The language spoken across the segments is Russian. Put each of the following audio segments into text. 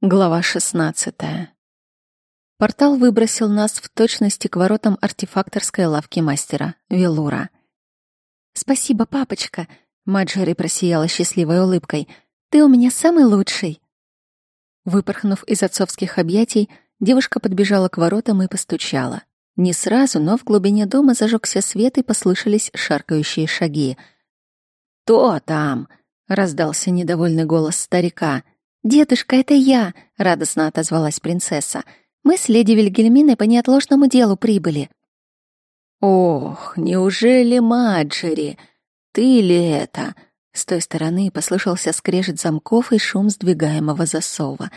Глава 16. Портал выбросил нас в точности к воротам артефакторской лавки мастера, Велура. «Спасибо, папочка!» — Маджери просияла счастливой улыбкой. «Ты у меня самый лучший!» Выпорхнув из отцовских объятий, девушка подбежала к воротам и постучала. Не сразу, но в глубине дома зажегся свет и послышались шаркающие шаги. «Кто там?» — раздался недовольный голос старика — «Дедушка, это я!» — радостно отозвалась принцесса. «Мы с леди Вильгельминой по неотложному делу прибыли». «Ох, неужели Маджери? Ты ли это?» С той стороны послышался скрежет замков и шум сдвигаемого засова.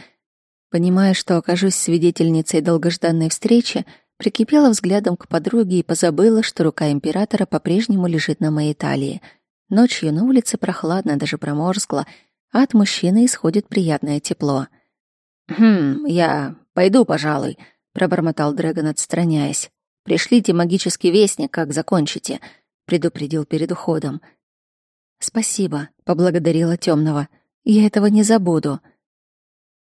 Понимая, что окажусь свидетельницей долгожданной встречи, прикипела взглядом к подруге и позабыла, что рука императора по-прежнему лежит на моей талии. Ночью на улице прохладно, даже проморзгло — а от мужчины исходит приятное тепло. «Хм, я пойду, пожалуй», — пробормотал Дрэгон, отстраняясь. «Пришлите магический вестник, как закончите», — предупредил перед уходом. «Спасибо», — поблагодарила темного. «Я этого не забуду».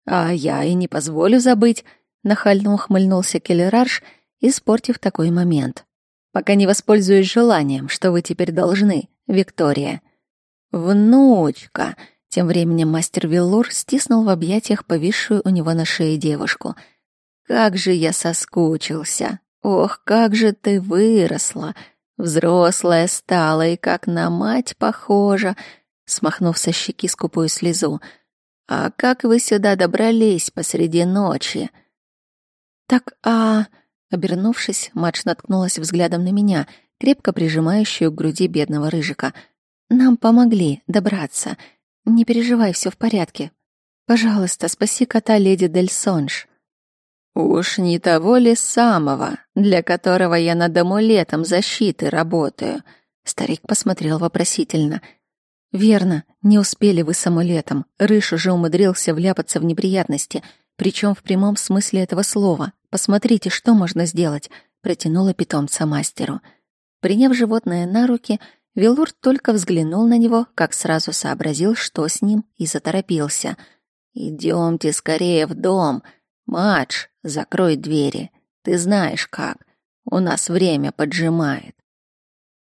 «А я и не позволю забыть», — нахально ухмыльнулся Келлерарш, испортив такой момент. «Пока не воспользуюсь желанием, что вы теперь должны, Виктория». «Внучка», тем временем мастер Виллур стиснул в объятиях повисшую у него на шее девушку. «Как же я соскучился! Ох, как же ты выросла! Взрослая стала и как на мать похожа!» Смахнув со щеки скупую слезу. «А как вы сюда добрались посреди ночи?» «Так, а...» Обернувшись, Мадж наткнулась взглядом на меня, крепко прижимающую к груди бедного рыжика. «Нам помогли добраться. Не переживай, все в порядке. Пожалуйста, спаси кота леди Дель Сонж. Уж не того ли самого, для которого я над амулетом защиты работаю? Старик посмотрел вопросительно. Верно, не успели вы с амулетом. Рыж уже умудрился вляпаться в неприятности, причем в прямом смысле этого слова. Посмотрите, что можно сделать, протянула питомца мастеру. Приняв животное на руки, Велур только взглянул на него, как сразу сообразил, что с ним, и заторопился. «Идемте скорее в дом. Мадж, закрой двери. Ты знаешь как. У нас время поджимает».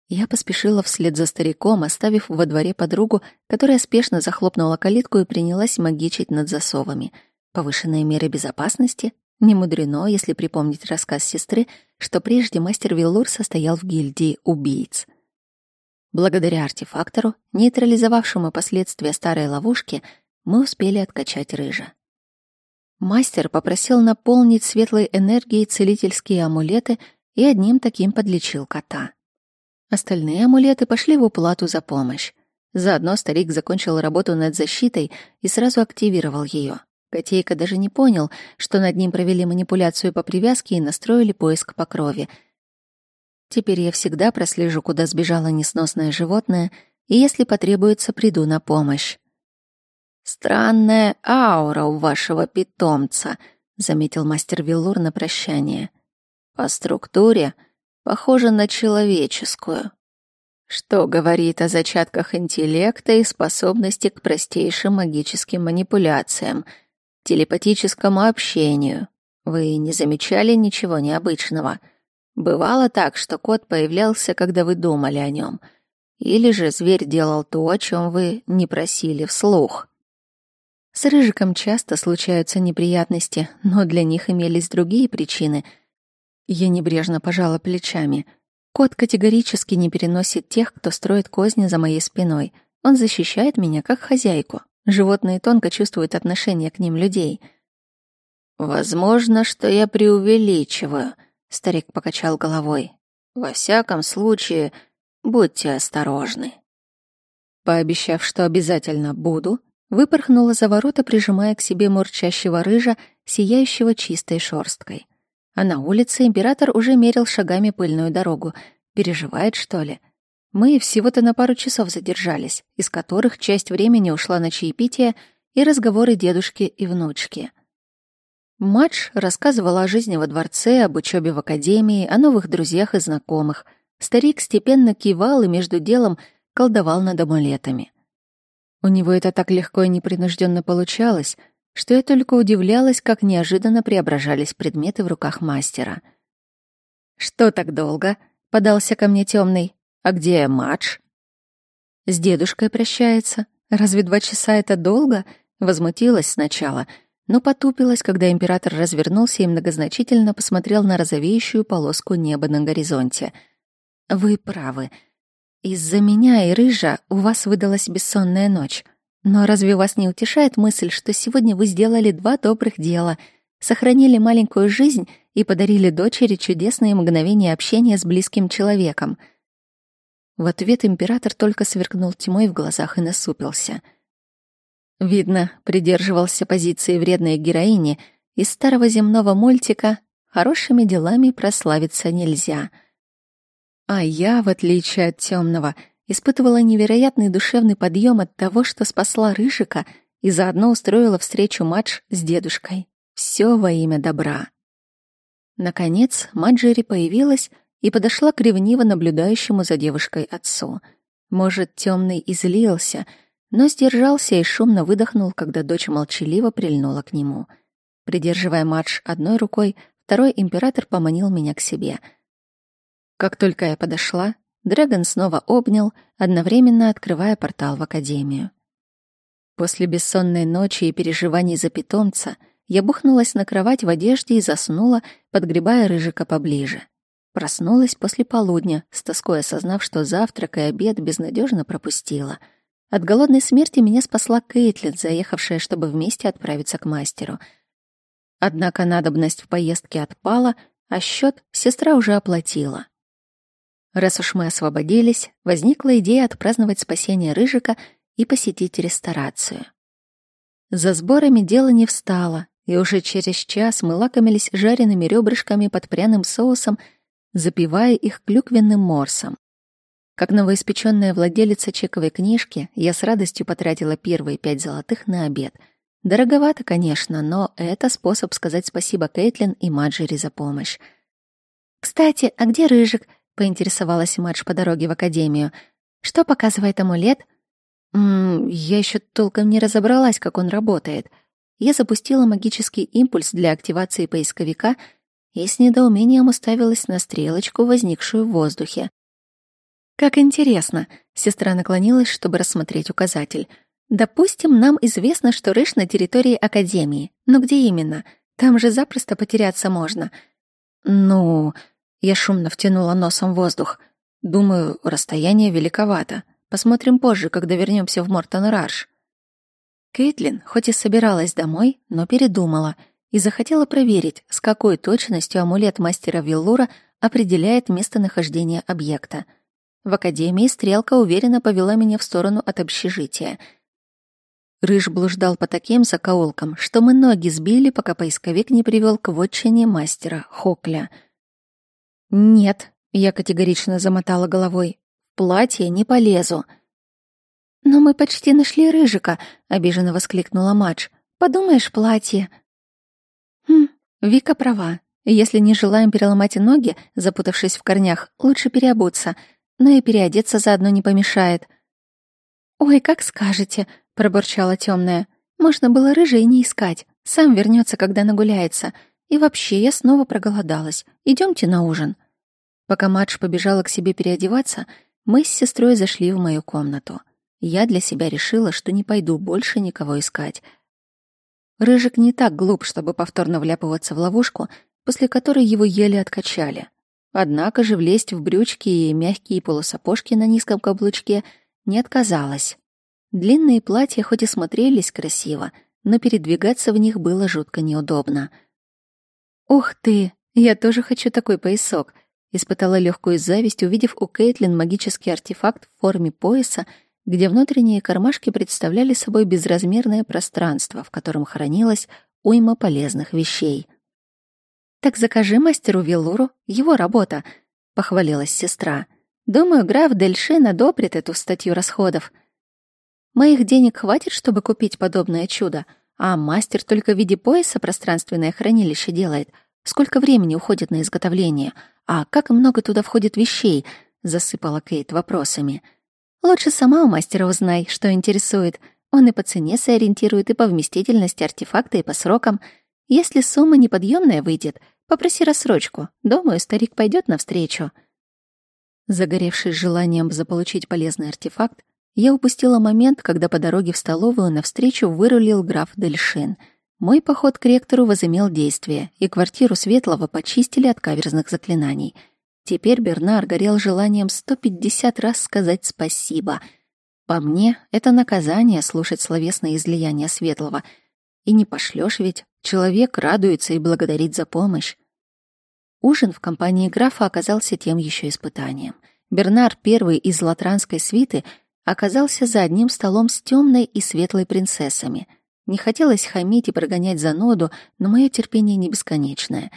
Я поспешила вслед за стариком, оставив во дворе подругу, которая спешно захлопнула калитку и принялась магичить над засовами. Повышенные меры безопасности? Не мудрено, если припомнить рассказ сестры, что прежде мастер Виллур состоял в гильдии убийц. Благодаря артефактору, нейтрализовавшему последствия старой ловушки, мы успели откачать рыжа. Мастер попросил наполнить светлой энергией целительские амулеты и одним таким подлечил кота. Остальные амулеты пошли в уплату за помощь. Заодно старик закончил работу над защитой и сразу активировал ее. Котейка даже не понял, что над ним провели манипуляцию по привязке и настроили поиск по крови — Теперь я всегда прослежу, куда сбежало несносное животное, и если потребуется, приду на помощь. «Странная аура у вашего питомца», — заметил мастер Виллур на прощание. «По структуре похоже на человеческую, что говорит о зачатках интеллекта и способности к простейшим магическим манипуляциям, телепатическому общению. Вы не замечали ничего необычного?» Бывало так, что кот появлялся, когда вы думали о нем. Или же зверь делал то, о чем вы не просили вслух. С Рыжиком часто случаются неприятности, но для них имелись другие причины. Я небрежно пожала плечами. Кот категорически не переносит тех, кто строит козни за моей спиной. Он защищает меня как хозяйку. Животные тонко чувствуют отношение к ним людей. «Возможно, что я преувеличиваю», Старик покачал головой. Во всяком случае, будьте осторожны. Пообещав, что обязательно буду, выпорхнула за ворота, прижимая к себе мурчащего рыжа, сияющего чистой шорсткой. А на улице император уже мерил шагами пыльную дорогу. Переживает, что ли? Мы всего-то на пару часов задержались, из которых часть времени ушла на чаепитие и разговоры дедушки и внучки. Мадж рассказывала о жизни во дворце, об учебе в академии, о новых друзьях и знакомых. Старик степенно кивал и между делом колдовал над амулетами. У него это так легко и непринужденно получалось, что я только удивлялась, как неожиданно преображались предметы в руках мастера. «Что так долго?» — подался ко мне темный. «А где матч?» «С дедушкой прощается. Разве два часа это долго?» Возмутилась сначала, но потупилась, когда император развернулся и многозначительно посмотрел на розовеющую полоску неба на горизонте. «Вы правы. Из-за меня и рыжа у вас выдалась бессонная ночь. Но разве вас не утешает мысль, что сегодня вы сделали два добрых дела, сохранили маленькую жизнь и подарили дочери чудесные мгновения общения с близким человеком? В ответ император только сверкнул тьмой в глазах и насупился. Видно, придерживался позиции вредной героини из старого земного мультика «Хорошими делами прославиться нельзя». А я, в отличие от темного, испытывала невероятный душевный подъем от того, что спасла Рыжика и заодно устроила встречу матч с дедушкой. Все во имя добра. Наконец, Маджери появилась и подошла к ревниво наблюдающему за девушкой отцу. Может, темный излился, но сдержался и шумно выдохнул, когда дочь молчаливо прильнула к нему. Придерживая матч одной рукой, второй император поманил меня к себе. Как только я подошла, Дрэгон снова обнял, одновременно открывая портал в Академию. После бессонной ночи и переживаний за питомца я бухнулась на кровать в одежде и заснула, подгребая рыжика поближе. Проснулась после полудня, с тоской осознав, что завтрак и обед безнадежно пропустила. От голодной смерти меня спасла Кейтлин, заехавшая, чтобы вместе отправиться к мастеру. Однако надобность в поездке отпала, а счет сестра уже оплатила. Раз уж мы освободились, возникла идея отпраздновать спасение Рыжика и посетить ресторацию. За сборами дело не встало, и уже через час мы лакомились жареными ребрышками под пряным соусом, запивая их клюквенным морсом. Как новоиспеченная владелица чековой книжки, я с радостью потратила первые пять золотых на обед. Дороговато, конечно, но это способ сказать спасибо Кейтлин и Маджери за помощь. «Кстати, а где Рыжик?» поинтересовалась Мадж по дороге в академию. Что показывает амулет? М я еще толком не разобралась, как он работает. Я запустила магический импульс для активации поисковика и с недоумением уставилась на стрелочку, возникшую в воздухе. Как интересно, сестра наклонилась, чтобы рассмотреть указатель. Допустим, нам известно, что Рыж на территории академии. Но где именно? Там же запросто потеряться можно. Ну, я шумно втянула носом воздух. Думаю, расстояние великовато. Посмотрим позже, когда вернемся в Мортон-Рарш. Кейтлин хоть и собиралась домой, но передумала и захотела проверить, с какой точностью амулет мастера Виллура определяет местонахождение объекта. В академии стрелка уверенно повела меня в сторону от общежития. Рыж блуждал по таким закоулкам, что мы ноги сбили, пока поисковик не привел к вотчине мастера Хокля — «Нет», — я категорично замотала головой, — «в платье не полезу». «Но мы почти нашли Рыжика», — обиженно воскликнула Мадж. «Подумаешь, платье». «Хм, Вика права. Если не желаем переломать ноги, запутавшись в корнях, лучше переобуться, но и переодеться заодно не помешает». «Ой, как скажете», — пробурчала темная. «Можно было рыжий не искать. Сам вернется, когда нагуляется. И вообще, я снова проголодалась. Идемте на ужин. Пока Мадж побежала к себе переодеваться, мы с сестрой зашли в мою комнату. Я для себя решила, что не пойду больше никого искать. Рыжик не так глуп, чтобы повторно вляпываться в ловушку, после которой его еле откачали. Однако же влезть в брючки и мягкие полусапожки на низком каблучке не отказалась. Длинные платья хоть и смотрелись красиво, но передвигаться в них было жутко неудобно — «Ух ты! Я тоже хочу такой поясок!» Испытала легкую зависть, увидев у Кейтлин магический артефакт в форме пояса, где внутренние кармашки представляли собой безразмерное пространство, в котором хранилась уйма полезных вещей. «Так закажи мастеру Виллуру, его работа», — похвалилась сестра. «Думаю, граф Дельшин одобрит эту статью расходов. Моих денег хватит, чтобы купить подобное чудо, а мастер только в виде пояса пространственное хранилище делает. Сколько времени уходит на изготовление? А как много туда входит вещей? Засыпала Кейт вопросами. Лучше сама у мастера узнай, что интересует. Он и по цене сориентирует, и по вместительности артефакта, и по срокам. Если сумма неподъемная выйдет, попроси рассрочку. Думаю, старик пойдет навстречу. Загоревшись желанием заполучить полезный артефакт, я упустила момент, когда по дороге в столовую навстречу вырулил граф Дельшин. Мой поход к ректору возымел действие, и квартиру Светлого почистили от каверзных заклинаний. Теперь Бернар горел желанием 150 раз сказать спасибо. По мне, это наказание слушать словесное излияние Светлого. И не пошлешь ведь, человек радуется и благодарит за помощь. Ужин в компании графа оказался тем еще испытанием. Бернар, первый из латранской свиты, оказался за одним столом с темной и светлой принцессами. Не хотелось хамить и прогонять зануду, но мое терпение не бесконечное.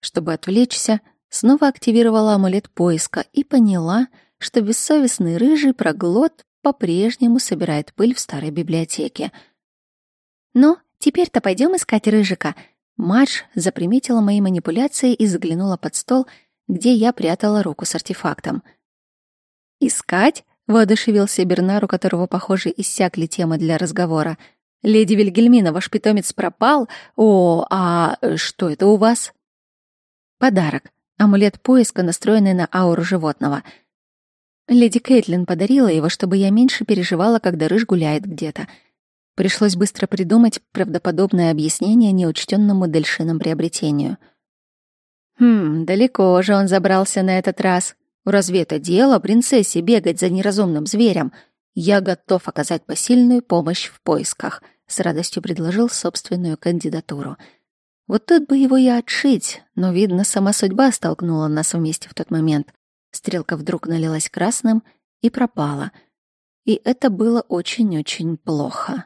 Чтобы отвлечься, снова активировала амулет поиска и поняла, что бессовестный рыжий проглот по-прежнему собирает пыль в старой библиотеке. «Ну, теперь-то пойдем искать рыжика», Мадж заприметила мои манипуляции и заглянула под стол, где я прятала руку с артефактом. «Искать?» — воодушевился Бернар, у которого, похоже, иссякли темы для разговора. «Леди Вильгельмина, ваш питомец пропал? О, а что это у вас?» «Подарок. Амулет поиска, настроенный на ауру животного. Леди Кейтлин подарила его, чтобы я меньше переживала, когда рыж гуляет где-то». Пришлось быстро придумать правдоподобное объяснение неучтенному дельшином приобретению. Хм, далеко же он забрался на этот раз. Разве это дело принцессе бегать за неразумным зверем? Я готов оказать посильную помощь в поисках, с радостью предложил собственную кандидатуру. Вот тут бы его и отшить, но, видно, сама судьба столкнула нас вместе в тот момент. Стрелка вдруг налилась красным и пропала. И это было очень-очень плохо.